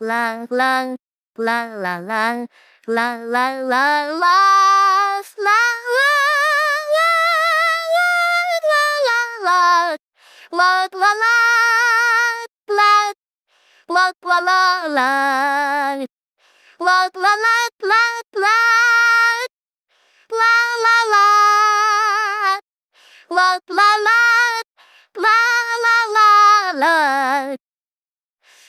la la la la la la la la la la La la la la la la la la La la la la la La la la La la la La